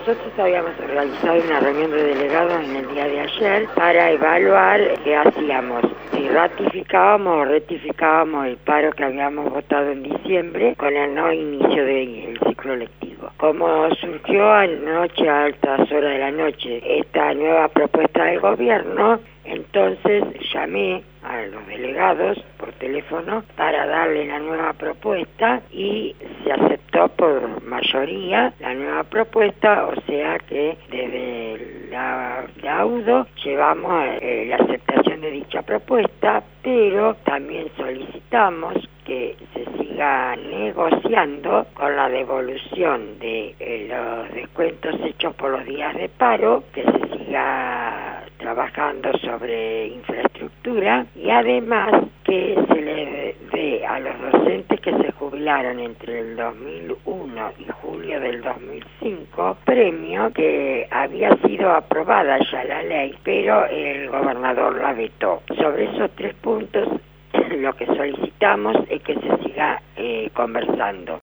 Nosotros habíamos realizado una reunión de delegados en el día de ayer para evaluar qué hacíamos, si ratificábamos o rectificábamos el paro que habíamos votado en diciembre con el no inicio del ciclo lectivo. Como surgió anoche a altas horas de la noche esta nueva propuesta del gobierno, entonces llamé a los delegados por teléfono para darle la nueva propuesta y se aceptó mayoría la nueva propuesta, o sea que desde la laudo llevamos eh, la aceptación de dicha propuesta, pero también solicitamos que se siga negociando con la devolución de eh, los descuentos hechos por los días de paro, que se siga trabajando sobre infraestructura y además que se le docentes que se jubilaron entre el 2001 y julio del 2005 premio que había sido aprobada ya la ley, pero el gobernador la vetó. Sobre esos tres puntos lo que solicitamos es que se siga eh, conversando.